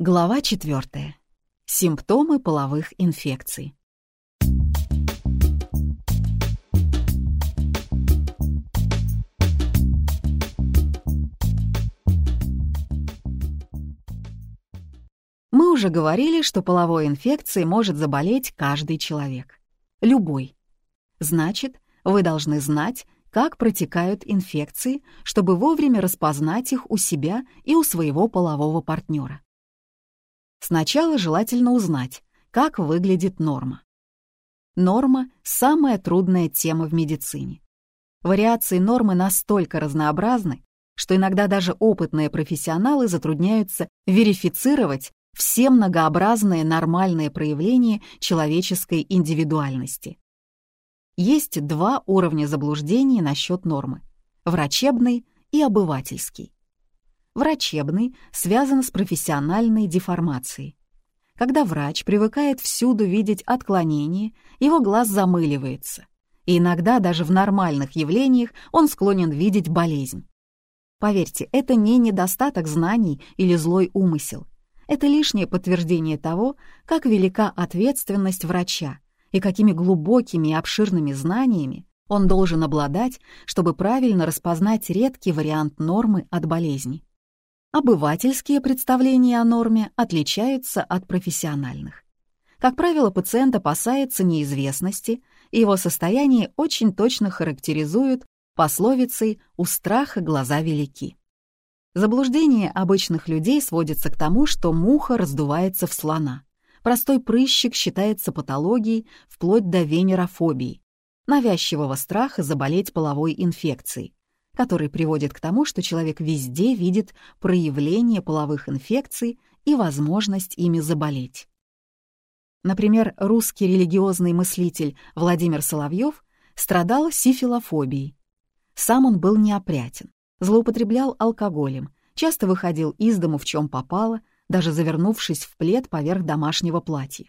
Глава 4. Симптомы половых инфекций. Мы уже говорили, что половой инфекцией может заболеть каждый человек. Любой. Значит, вы должны знать, как протекают инфекции, чтобы вовремя распознать их у себя и у своего полового партнера. Сначала желательно узнать, как выглядит норма. Норма — самая трудная тема в медицине. Вариации нормы настолько разнообразны, что иногда даже опытные профессионалы затрудняются верифицировать все многообразные нормальные проявления человеческой индивидуальности. Есть два уровня заблуждений насчет нормы — врачебный и обывательский. Врачебный связан с профессиональной деформацией. Когда врач привыкает всюду видеть отклонения, его глаз замыливается, и иногда даже в нормальных явлениях он склонен видеть болезнь. Поверьте, это не недостаток знаний или злой умысел. Это лишнее подтверждение того, как велика ответственность врача и какими глубокими и обширными знаниями он должен обладать, чтобы правильно распознать редкий вариант нормы от болезни. Обывательские представления о норме отличаются от профессиональных. Как правило, пациент опасается неизвестности, и его состояние очень точно характеризуют пословицей «у страха глаза велики». Заблуждение обычных людей сводится к тому, что муха раздувается в слона. Простой прыщик считается патологией вплоть до венерофобии, навязчивого страха заболеть половой инфекцией, который приводит к тому, что человек везде видит проявление половых инфекций и возможность ими заболеть. Например, русский религиозный мыслитель Владимир Соловьев страдал сифилофобией. Сам он был неопрятен, злоупотреблял алкоголем, часто выходил из дому в чем попало, даже завернувшись в плед поверх домашнего платья.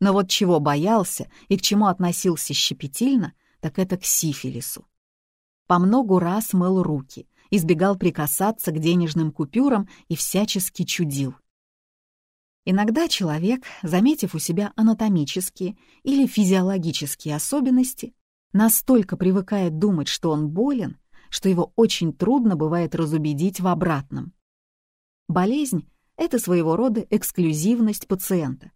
Но вот чего боялся и к чему относился щепетильно, так это к сифилису. По многу раз мыл руки, избегал прикасаться к денежным купюрам и всячески чудил. Иногда человек, заметив у себя анатомические или физиологические особенности, настолько привыкает думать, что он болен, что его очень трудно бывает разубедить в обратном. Болезнь это своего рода эксклюзивность пациента,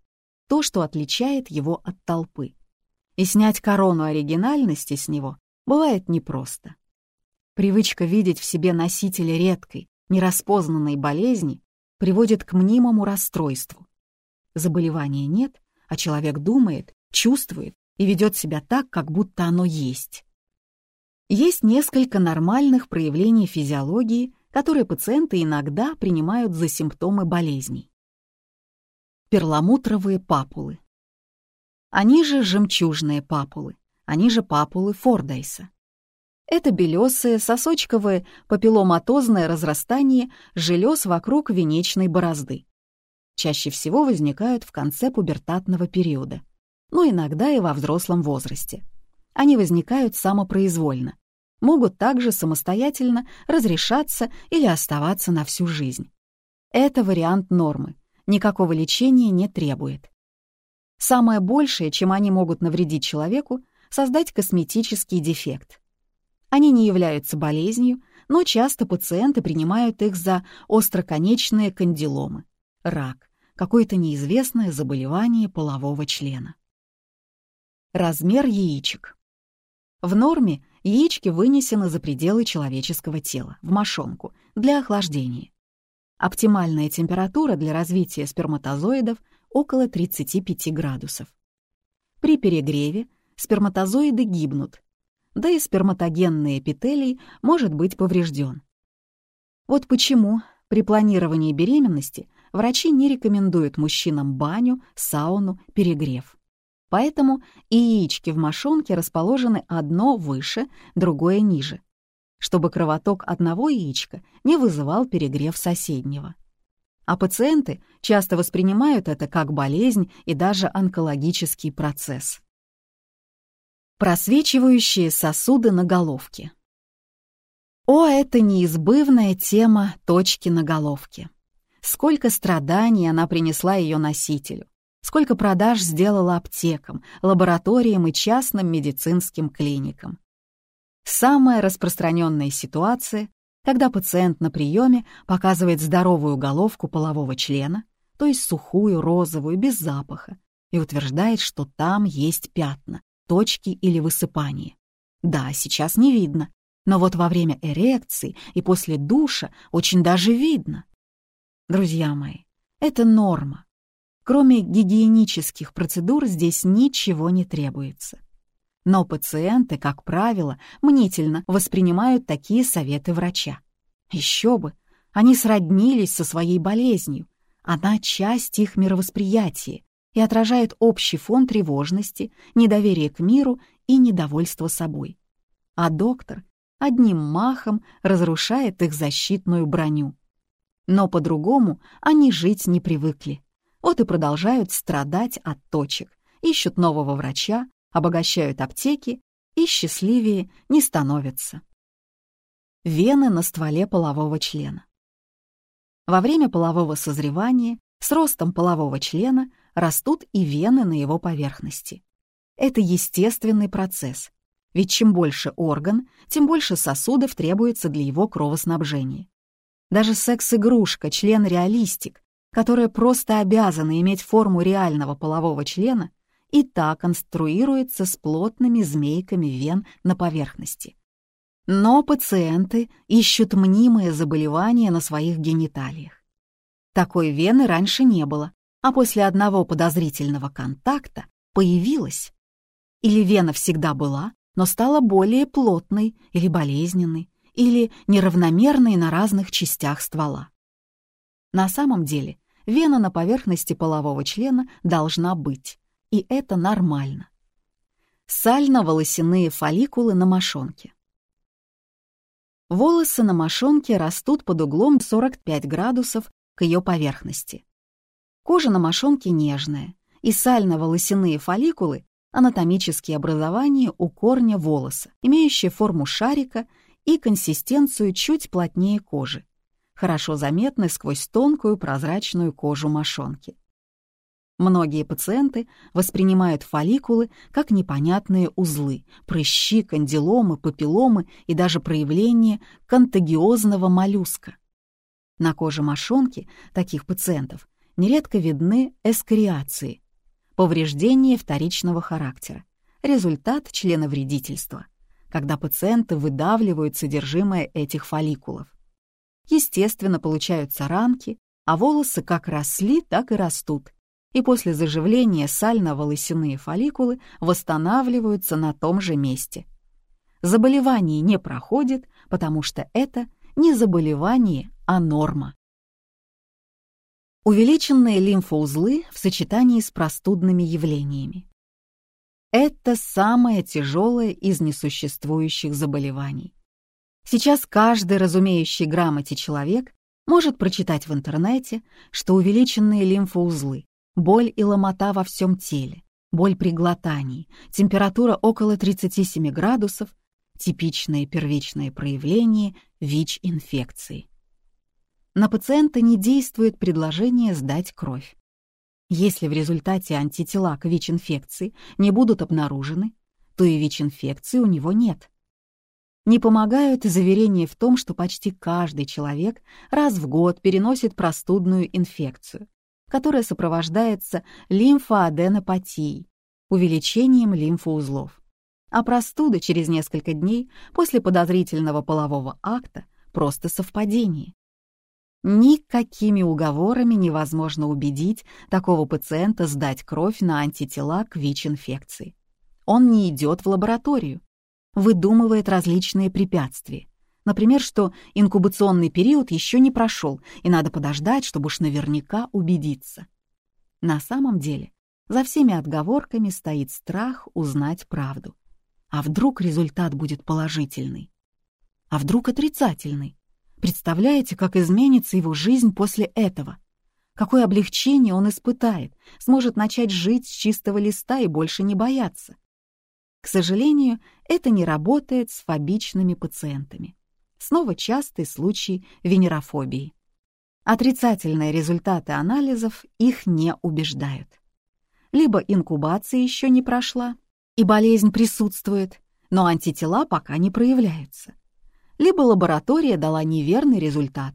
то, что отличает его от толпы. И снять корону оригинальности с него бывает непросто. Привычка видеть в себе носителя редкой, нераспознанной болезни приводит к мнимому расстройству. Заболевания нет, а человек думает, чувствует и ведет себя так, как будто оно есть. Есть несколько нормальных проявлений физиологии, которые пациенты иногда принимают за симптомы болезней. Перламутровые папулы. Они же жемчужные папулы, они же папулы Фордайса. Это белесое, сосочковое, папилломатозное разрастание желез вокруг венечной борозды. Чаще всего возникают в конце пубертатного периода, но иногда и во взрослом возрасте. Они возникают самопроизвольно, могут также самостоятельно разрешаться или оставаться на всю жизнь. Это вариант нормы, никакого лечения не требует. Самое большее, чем они могут навредить человеку, создать косметический дефект. Они не являются болезнью, но часто пациенты принимают их за остроконечные кандиломы, рак, какое-то неизвестное заболевание полового члена. Размер яичек. В норме яички вынесены за пределы человеческого тела, в мошонку, для охлаждения. Оптимальная температура для развития сперматозоидов около 35 градусов. При перегреве сперматозоиды гибнут, да и сперматогенный эпителий может быть поврежден. Вот почему при планировании беременности врачи не рекомендуют мужчинам баню, сауну, перегрев. Поэтому яички в мошонке расположены одно выше, другое ниже, чтобы кровоток одного яичка не вызывал перегрев соседнего. А пациенты часто воспринимают это как болезнь и даже онкологический процесс. Просвечивающие сосуды на головке. О, это неизбывная тема точки на головке. сколько страданий она принесла ее носителю, сколько продаж сделала аптекам, лабораториям и частным медицинским клиникам. Самая распространенная ситуация, когда пациент на приеме показывает здоровую головку полового члена, то есть сухую, розовую, без запаха, и утверждает, что там есть пятна, точки или высыпания. Да, сейчас не видно, но вот во время эрекции и после душа очень даже видно. Друзья мои, это норма. Кроме гигиенических процедур здесь ничего не требуется. Но пациенты, как правило, мнительно воспринимают такие советы врача. Еще бы, они сроднились со своей болезнью, она часть их мировосприятия и отражает общий фон тревожности, недоверия к миру и недовольства собой. А доктор одним махом разрушает их защитную броню. Но по-другому они жить не привыкли. Вот и продолжают страдать от точек, ищут нового врача, обогащают аптеки и счастливее не становятся. Вены на стволе полового члена. Во время полового созревания с ростом полового члена растут и вены на его поверхности. Это естественный процесс, ведь чем больше орган, тем больше сосудов требуется для его кровоснабжения. Даже секс-игрушка, член-реалистик, которая просто обязана иметь форму реального полового члена, и так конструируется с плотными змейками вен на поверхности. Но пациенты ищут мнимые заболевания на своих гениталиях. Такой вены раньше не было, а после одного подозрительного контакта появилась. Или вена всегда была, но стала более плотной или болезненной, или неравномерной на разных частях ствола. На самом деле вена на поверхности полового члена должна быть, и это нормально. Сально-волосяные фолликулы на мошонке. Волосы на мошонке растут под углом 45 градусов к ее поверхности. Кожа на мошонке нежная, и сально-волосяные фолликулы — анатомические образования у корня волоса, имеющие форму шарика и консистенцию чуть плотнее кожи, хорошо заметны сквозь тонкую прозрачную кожу мошонки. Многие пациенты воспринимают фолликулы как непонятные узлы, прыщи, кандиломы, папилломы и даже проявление контагиозного моллюска. На коже мошонки таких пациентов нередко видны эскориации, повреждения вторичного характера, результат членовредительства, когда пациенты выдавливают содержимое этих фолликулов. Естественно, получаются ранки, а волосы как росли, так и растут, и после заживления сально-волосяные фолликулы восстанавливаются на том же месте. Заболевание не проходит, потому что это не заболевание, а норма. Увеличенные лимфоузлы в сочетании с простудными явлениями. Это самое тяжелое из несуществующих заболеваний. Сейчас каждый разумеющий грамоте человек может прочитать в интернете, что увеличенные лимфоузлы боль и ломота во всем теле, боль при глотании, температура около 37 градусов, типичное первичное проявление ВИЧ-инфекции. На пациента не действует предложение сдать кровь. Если в результате антитела к ВИЧ-инфекции не будут обнаружены, то и ВИЧ-инфекции у него нет. Не помогают заверения в том, что почти каждый человек раз в год переносит простудную инфекцию, которая сопровождается лимфоаденопатией, увеличением лимфоузлов. А простуда через несколько дней после подозрительного полового акта — просто совпадение. Никакими уговорами невозможно убедить такого пациента сдать кровь на антитела к ВИЧ-инфекции. Он не идет в лабораторию, выдумывает различные препятствия, Например, что инкубационный период еще не прошел, и надо подождать, чтобы уж наверняка убедиться. На самом деле, за всеми отговорками стоит страх узнать правду. А вдруг результат будет положительный? А вдруг отрицательный? Представляете, как изменится его жизнь после этого? Какое облегчение он испытает, сможет начать жить с чистого листа и больше не бояться? К сожалению, это не работает с фобичными пациентами. Снова частый случай венерофобии. Отрицательные результаты анализов их не убеждают. Либо инкубация еще не прошла, и болезнь присутствует, но антитела пока не проявляются. Либо лаборатория дала неверный результат,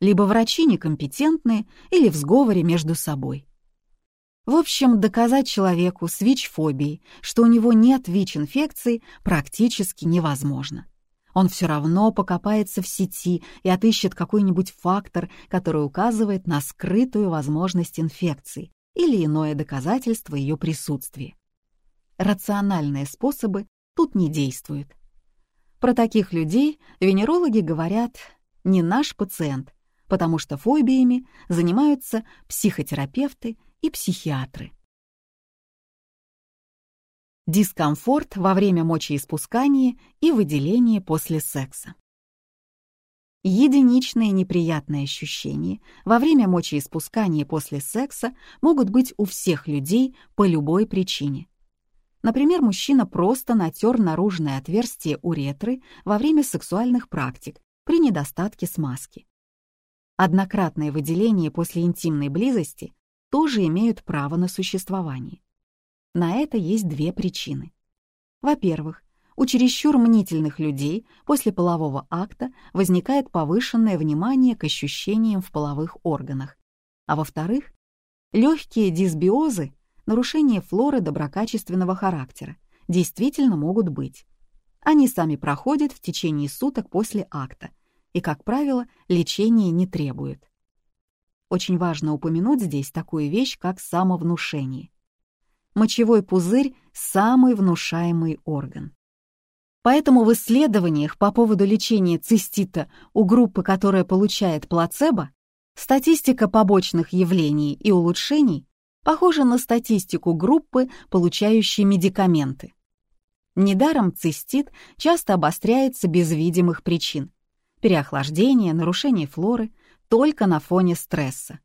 либо врачи некомпетентны или в сговоре между собой. В общем, доказать человеку с ВИЧ-фобией, что у него нет ВИЧ-инфекции, практически невозможно. Он все равно покопается в сети и отыщет какой-нибудь фактор, который указывает на скрытую возможность инфекции или иное доказательство ее присутствия. Рациональные способы тут не действуют. Про таких людей венерологи говорят «не наш пациент», потому что фобиями занимаются психотерапевты и психиатры. Дискомфорт во время мочеиспускания и выделения после секса. Единичные неприятные ощущения во время мочеиспускания после секса могут быть у всех людей по любой причине. Например, мужчина просто натер наружное отверстие уретры во время сексуальных практик при недостатке смазки. Однократное выделение после интимной близости тоже имеют право на существование. На это есть две причины. Во-первых, у чересчур мнительных людей после полового акта возникает повышенное внимание к ощущениям в половых органах. А во-вторых, легкие дисбиозы, нарушение флоры доброкачественного характера, действительно могут быть. Они сами проходят в течение суток после акта и, как правило, лечения не требуют. Очень важно упомянуть здесь такую вещь, как самовнушение мочевой пузырь — самый внушаемый орган. Поэтому в исследованиях по поводу лечения цистита у группы, которая получает плацебо, статистика побочных явлений и улучшений похожа на статистику группы, получающей медикаменты. Недаром цистит часто обостряется без видимых причин. Переохлаждение, нарушение флоры только на фоне стресса.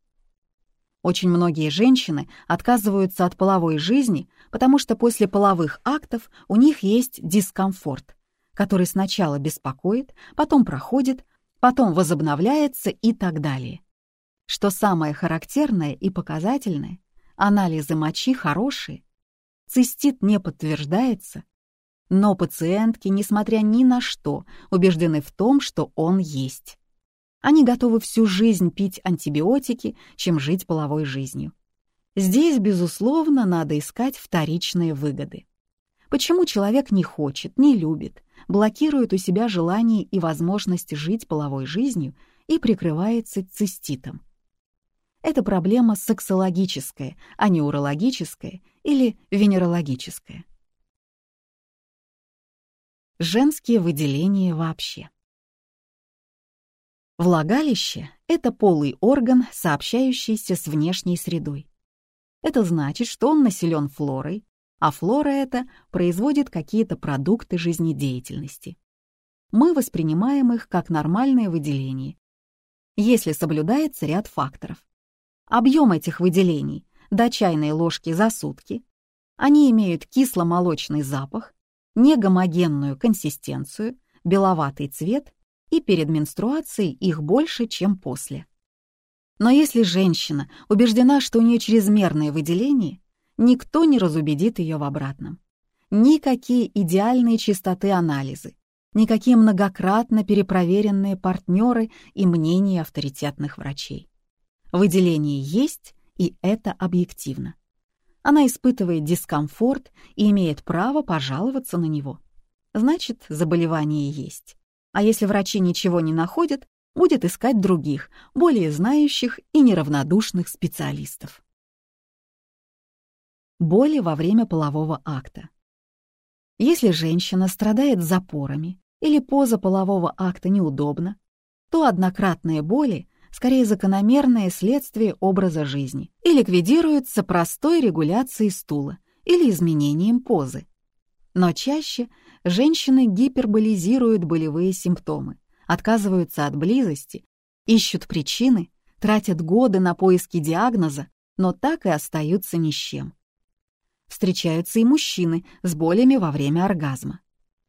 Очень многие женщины отказываются от половой жизни, потому что после половых актов у них есть дискомфорт, который сначала беспокоит, потом проходит, потом возобновляется и так далее. Что самое характерное и показательное, анализы мочи хорошие, цистит не подтверждается, но пациентки, несмотря ни на что, убеждены в том, что он есть. Они готовы всю жизнь пить антибиотики, чем жить половой жизнью. Здесь, безусловно, надо искать вторичные выгоды. Почему человек не хочет, не любит, блокирует у себя желание и возможность жить половой жизнью и прикрывается циститом? Это проблема сексологическая, а не урологическая или венерологическая. Женские выделения вообще. Влагалище — это полый орган, сообщающийся с внешней средой. Это значит, что он населен флорой, а флора эта производит какие-то продукты жизнедеятельности. Мы воспринимаем их как нормальное выделение, если соблюдается ряд факторов. Объем этих выделений до чайной ложки за сутки, они имеют кисломолочный запах, негомогенную консистенцию, беловатый цвет и перед менструацией их больше, чем после. Но если женщина убеждена, что у нее чрезмерное выделение, никто не разубедит ее в обратном. Никакие идеальные чистоты анализы, никакие многократно перепроверенные партнеры и мнения авторитетных врачей. Выделение есть, и это объективно. Она испытывает дискомфорт и имеет право пожаловаться на него. Значит, заболевание есть а если врачи ничего не находят, будет искать других, более знающих и неравнодушных специалистов. Боли во время полового акта. Если женщина страдает запорами или поза полового акта неудобна, то однократные боли скорее закономерное следствие образа жизни и ликвидируются простой регуляцией стула или изменением позы. Но чаще женщины гиперболизируют болевые симптомы, отказываются от близости, ищут причины, тратят годы на поиски диагноза, но так и остаются ни с чем. Встречаются и мужчины с болями во время оргазма.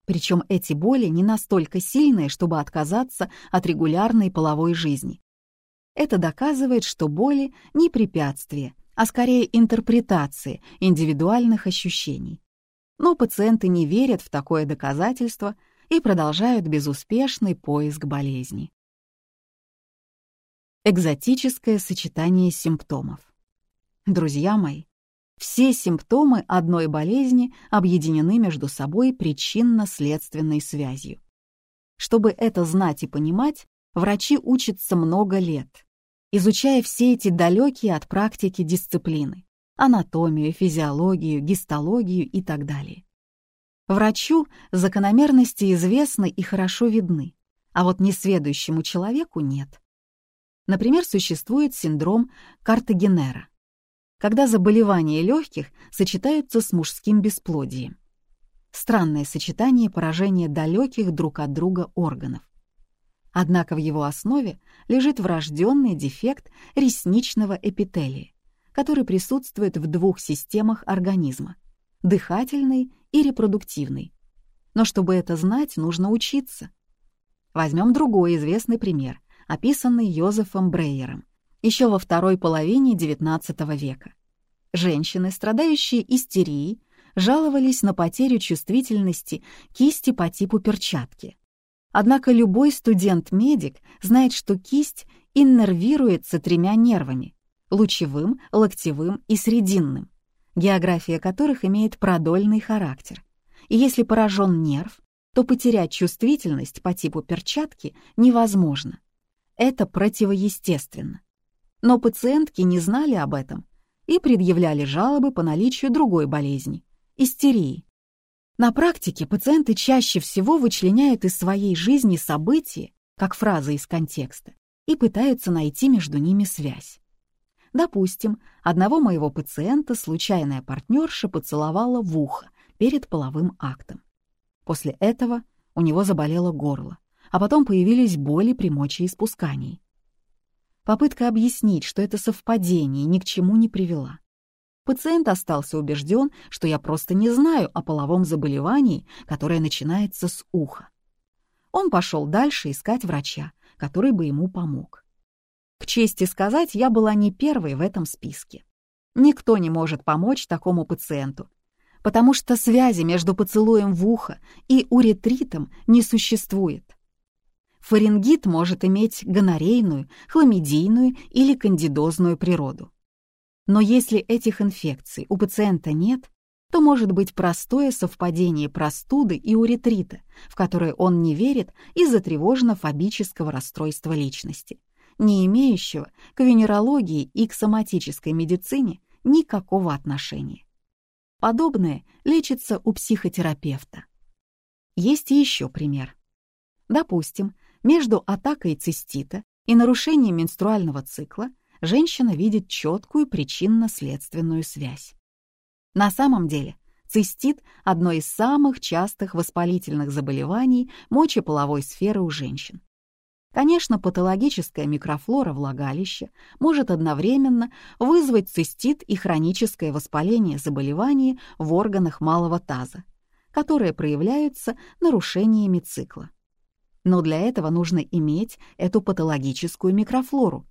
Причем эти боли не настолько сильные, чтобы отказаться от регулярной половой жизни. Это доказывает, что боли не препятствие, а скорее интерпретации индивидуальных ощущений. Но пациенты не верят в такое доказательство и продолжают безуспешный поиск болезни. Экзотическое сочетание симптомов. Друзья мои, все симптомы одной болезни объединены между собой причинно-следственной связью. Чтобы это знать и понимать, врачи учатся много лет, изучая все эти далекие от практики дисциплины — анатомию, физиологию, гистологию и так далее. Врачу закономерности известны и хорошо видны, а вот несведущему человеку нет. Например, существует синдром Картагенера, когда заболевания легких сочетаются с мужским бесплодием. Странное сочетание поражения далеких друг от друга органов. Однако в его основе лежит врожденный дефект ресничного эпителия, который присутствует в двух системах организма — дыхательной и репродуктивной. Но чтобы это знать, нужно учиться. Возьмем другой известный пример, описанный Йозефом Брейером еще во второй половине XIX века. Женщины, страдающие истерией, жаловались на потерю чувствительности кисти по типу перчатки. Однако любой студент-медик знает, что кисть иннервируется тремя нервами — лучевым, локтевым и срединным, география которых имеет продольный характер. И если поражен нерв, то потерять чувствительность по типу перчатки невозможно. Это противоестественно. Но пациентки не знали об этом и предъявляли жалобы по наличию другой болезни — истерии. На практике пациенты чаще всего вычленяют из своей жизни события, как фразы из контекста, и пытаются найти между ними связь. Допустим, одного моего пациента случайная партнерша поцеловала в ухо перед половым актом. После этого у него заболело горло, а потом появились боли при мочеиспускании. Попытка объяснить, что это совпадение, ни к чему не привела. Пациент остался убежден, что я просто не знаю о половом заболевании, которое начинается с уха. Он пошел дальше искать врача, который бы ему помог. К чести сказать, я была не первой в этом списке. Никто не может помочь такому пациенту, потому что связи между поцелуем в ухо и уретритом не существует. Фарингит может иметь гонорейную, хламидийную или кандидозную природу. Но если этих инфекций у пациента нет, то может быть простое совпадение простуды и уретрита, в которое он не верит из-за тревожно-фобического расстройства личности, не имеющего к венерологии и к соматической медицине никакого отношения. Подобное лечится у психотерапевта. Есть еще пример. Допустим, между атакой цистита и нарушением менструального цикла женщина видит четкую причинно-следственную связь. На самом деле, цистит – одно из самых частых воспалительных заболеваний мочеполовой сферы у женщин. Конечно, патологическая микрофлора влагалища может одновременно вызвать цистит и хроническое воспаление заболеваний в органах малого таза, которые проявляются нарушениями цикла. Но для этого нужно иметь эту патологическую микрофлору.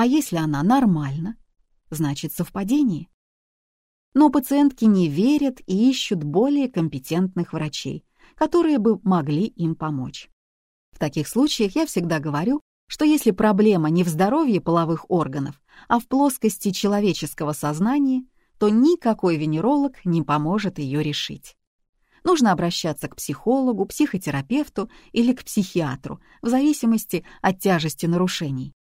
А если она нормальна, значит совпадение. Но пациентки не верят и ищут более компетентных врачей, которые бы могли им помочь. В таких случаях я всегда говорю, что если проблема не в здоровье половых органов, а в плоскости человеческого сознания, то никакой венеролог не поможет ее решить нужно обращаться к психологу, психотерапевту или к психиатру, в зависимости от тяжести нарушений.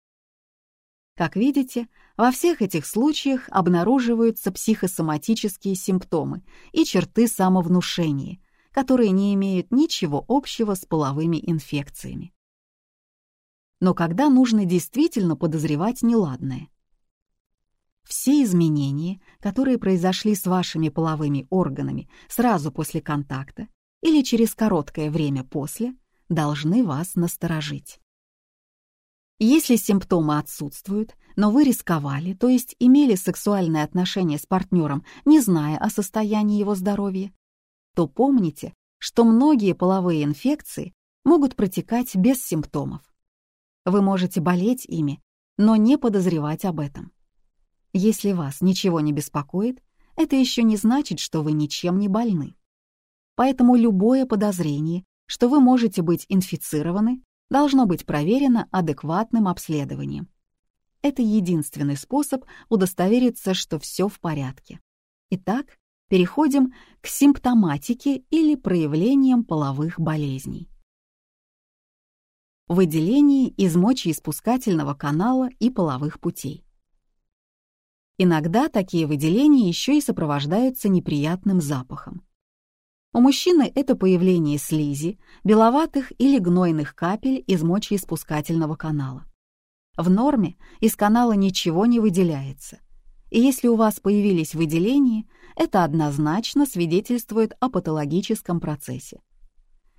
Как видите, во всех этих случаях обнаруживаются психосоматические симптомы и черты самовнушения, которые не имеют ничего общего с половыми инфекциями. Но когда нужно действительно подозревать неладное? Все изменения, которые произошли с вашими половыми органами сразу после контакта или через короткое время после, должны вас насторожить. Если симптомы отсутствуют, но вы рисковали, то есть имели сексуальные отношения с партнером, не зная о состоянии его здоровья, то помните, что многие половые инфекции могут протекать без симптомов. Вы можете болеть ими но не подозревать об этом. Если вас ничего не беспокоит, это еще не значит, что вы ничем не больны. Поэтому любое подозрение, что вы можете быть инфицированы, должно быть проверено адекватным обследованием. Это единственный способ удостовериться, что все в порядке. Итак, переходим к симптоматике или проявлениям половых болезней. Выделение из мочеиспускательного канала и половых путей. Иногда такие выделения еще и сопровождаются неприятным запахом. У мужчины это появление слизи, беловатых или гнойных капель из мочеиспускательного канала. В норме из канала ничего не выделяется. И если у вас появились выделения, это однозначно свидетельствует о патологическом процессе.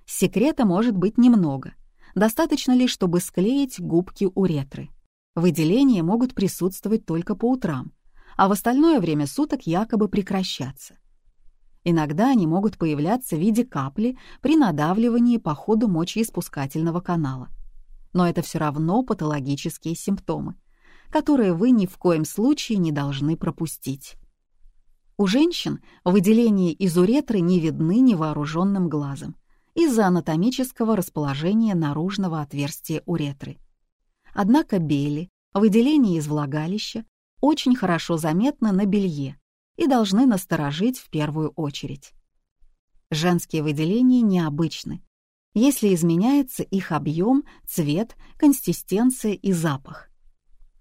Секрета может быть немного. Достаточно лишь, чтобы склеить губки уретры. Выделения могут присутствовать только по утрам, а в остальное время суток якобы прекращаться. Иногда они могут появляться в виде капли при надавливании по ходу мочеиспускательного канала но это все равно патологические симптомы, которые вы ни в коем случае не должны пропустить. У женщин выделения из уретры не видны невооруженным глазом из-за анатомического расположения наружного отверстия уретры. Однако бели, выделения из влагалища, очень хорошо заметны на белье и должны насторожить в первую очередь. Женские выделения необычны, если изменяется их объем, цвет, консистенция и запах.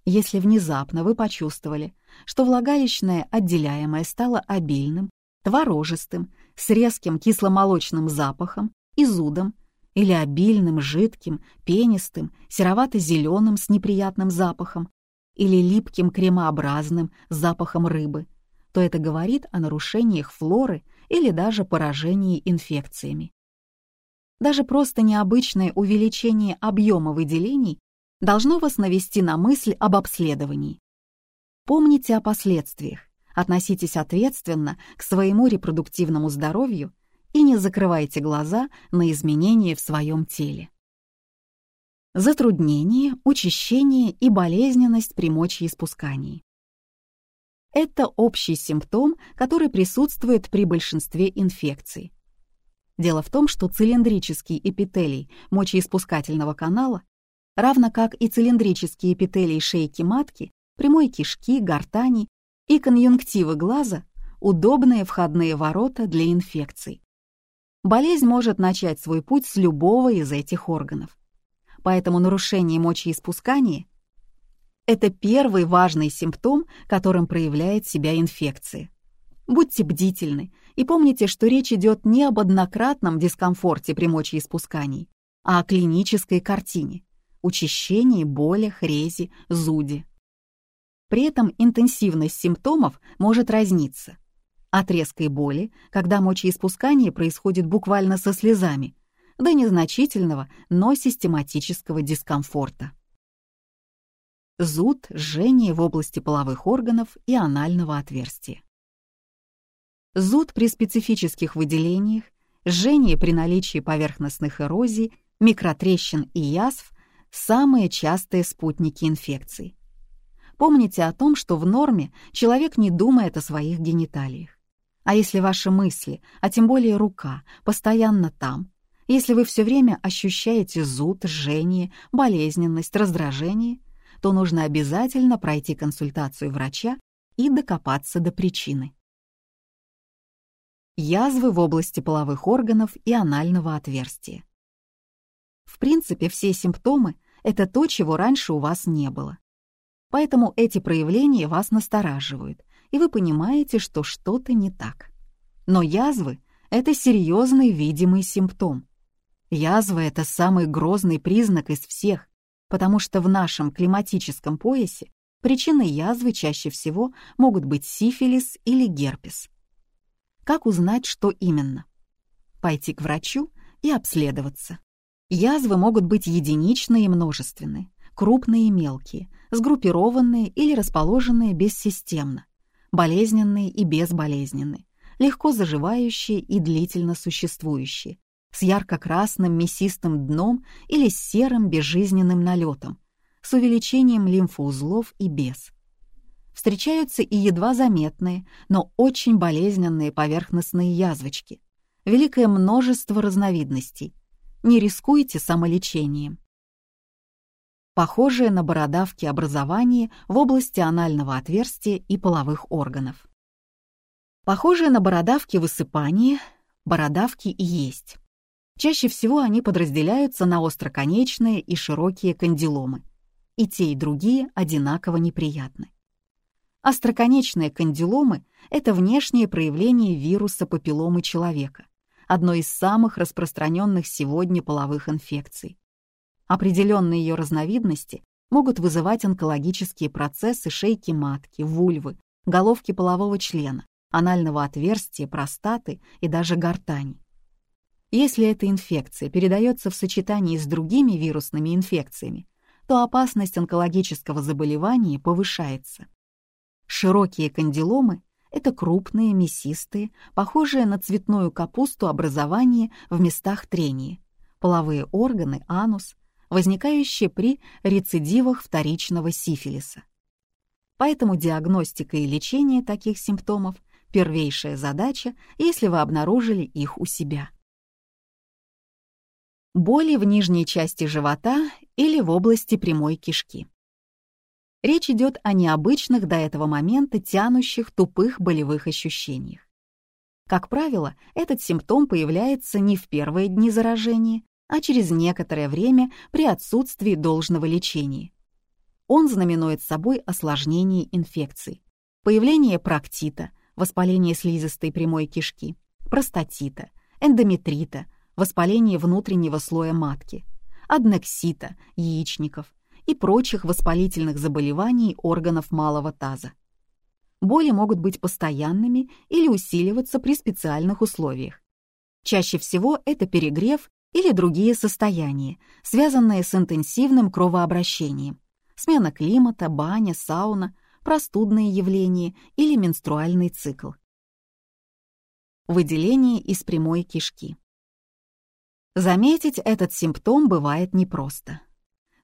Если внезапно вы почувствовали, что влагалищное отделяемое стало обильным, творожистым, с резким кисломолочным запахом и зудом, или обильным, жидким, пенистым, серовато-зеленым с неприятным запахом, или липким кремообразным с запахом рыбы, то это говорит о нарушениях флоры или даже поражении инфекциями. Даже просто необычное увеличение объема выделений должно вас навести на мысль об обследовании. Помните о последствиях, относитесь ответственно к своему репродуктивному здоровью и не закрывайте глаза на изменения в своем теле. Затруднение, учащение и болезненность при мочеиспускании. Это общий симптом, который присутствует при большинстве инфекций. Дело в том, что цилиндрический эпителий мочеиспускательного канала, равно как и цилиндрический эпителий шейки матки, прямой кишки, гортани и конъюнктивы глаза — удобные входные ворота для инфекций. Болезнь может начать свой путь с любого из этих органов. Поэтому нарушение мочеиспускания — это первый важный симптом, которым проявляет себя инфекция. Будьте бдительны и помните, что речь идет не об однократном дискомфорте при мочеиспускании, а о клинической картине — учащении, болях, рези, зуде. При этом интенсивность симптомов может разниться. От резкой боли, когда мочеиспускание происходит буквально со слезами, до незначительного, но систематического дискомфорта. Зуд, жжение в области половых органов и анального отверстия. Зуд при специфических выделениях, жжение при наличии поверхностных эрозий, микротрещин и язв – самые частые спутники инфекций. Помните о том, что в норме человек не думает о своих гениталиях. А если ваши мысли, а тем более рука, постоянно там, если вы все время ощущаете зуд, жжение, болезненность, раздражение, то нужно обязательно пройти консультацию врача и докопаться до причины язвы в области половых органов и анального отверстия. В принципе, все симптомы — это то, чего раньше у вас не было. Поэтому эти проявления вас настораживают, и вы понимаете, что что-то не так. Но язвы — это серьезный видимый симптом. Язва — это самый грозный признак из всех, потому что в нашем климатическом поясе причиной язвы чаще всего могут быть сифилис или герпес. Как узнать, что именно? Пойти к врачу и обследоваться. Язвы могут быть единичные и множественные, крупные и мелкие, сгруппированные или расположенные бессистемно, болезненные и безболезненные, легко заживающие и длительно существующие, с ярко-красным мясистым дном или с серым безжизненным налетом, с увеличением лимфоузлов и без. Встречаются и едва заметные, но очень болезненные поверхностные язвочки. Великое множество разновидностей. Не рискуйте самолечением. Похожие на бородавки образования в области анального отверстия и половых органов. Похожие на бородавки высыпания, бородавки и есть. Чаще всего они подразделяются на остроконечные и широкие кандиломы. И те, и другие одинаково неприятны. Остроконечные кандиломы — это внешнее проявление вируса папилломы человека, одной из самых распространенных сегодня половых инфекций. Определенные ее разновидности могут вызывать онкологические процессы шейки матки, вульвы, головки полового члена, анального отверстия, простаты и даже гортани. Если эта инфекция передается в сочетании с другими вирусными инфекциями, то опасность онкологического заболевания повышается. Широкие кандиломы — это крупные, мясистые, похожие на цветную капусту образования в местах трения, половые органы, анус, возникающие при рецидивах вторичного сифилиса. Поэтому диагностика и лечение таких симптомов — первейшая задача, если вы обнаружили их у себя боли в нижней части живота или в области прямой кишки. Речь идет о необычных до этого момента тянущих тупых болевых ощущениях. Как правило, этот симптом появляется не в первые дни заражения, а через некоторое время при отсутствии должного лечения. Он знаменует собой осложнение инфекций, появление проктита, воспаление слизистой прямой кишки, простатита, эндометрита, воспаление внутреннего слоя матки, аднексита, яичников и прочих воспалительных заболеваний органов малого таза. Боли могут быть постоянными или усиливаться при специальных условиях. Чаще всего это перегрев или другие состояния, связанные с интенсивным кровообращением, смена климата, баня, сауна, простудные явления или менструальный цикл. Выделение из прямой кишки. Заметить этот симптом бывает непросто.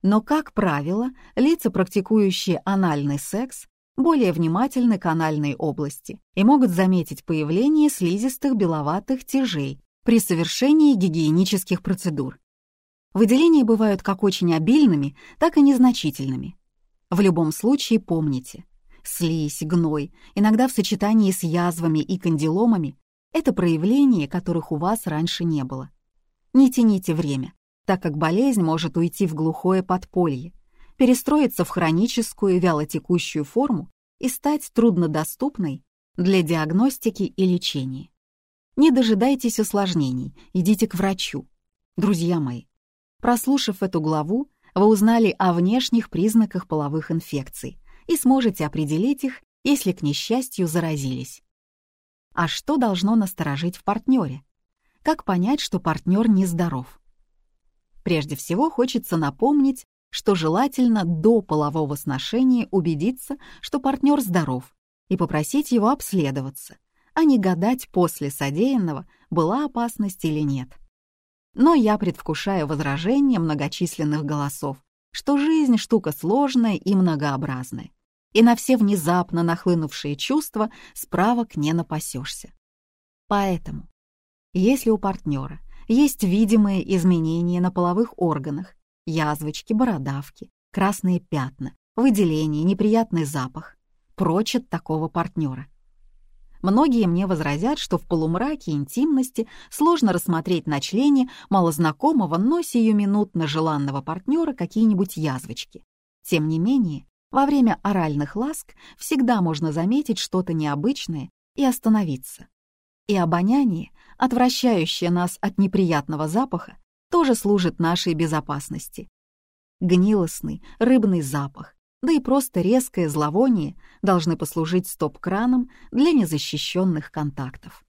Но, как правило, лица, практикующие анальный секс, более внимательны к анальной области и могут заметить появление слизистых беловатых тяжей при совершении гигиенических процедур. Выделения бывают как очень обильными, так и незначительными. В любом случае помните, слизь, гной, иногда в сочетании с язвами и кандиломами — это проявления, которых у вас раньше не было. Не тяните время, так как болезнь может уйти в глухое подполье, перестроиться в хроническую вялотекущую форму и стать труднодоступной для диагностики и лечения. Не дожидайтесь осложнений, идите к врачу. Друзья мои, прослушав эту главу, вы узнали о внешних признаках половых инфекций и сможете определить их, если к несчастью заразились. А что должно насторожить в партнере? Как понять, что партнер нездоров? Прежде всего хочется напомнить, что желательно до полового сношения убедиться, что партнер здоров, и попросить его обследоваться, а не гадать после содеянного, была опасность или нет. Но я предвкушаю возражения многочисленных голосов, что жизнь — штука сложная и многообразная, и на все внезапно нахлынувшие чувства справок не напасешься. Поэтому если у партнера есть видимые изменения на половых органах, язвочки, бородавки, красные пятна, выделение, неприятный запах, прочь от такого партнера. Многие мне возразят, что в полумраке интимности сложно рассмотреть на члене малознакомого, но сиюминутно желанного партнера какие-нибудь язвочки. Тем не менее, во время оральных ласк всегда можно заметить что-то необычное и остановиться. И обоняние отвращающее нас от неприятного запаха, тоже служит нашей безопасности. Гнилостный рыбный запах, да и просто резкое зловоние должны послужить стоп-краном для незащищенных контактов.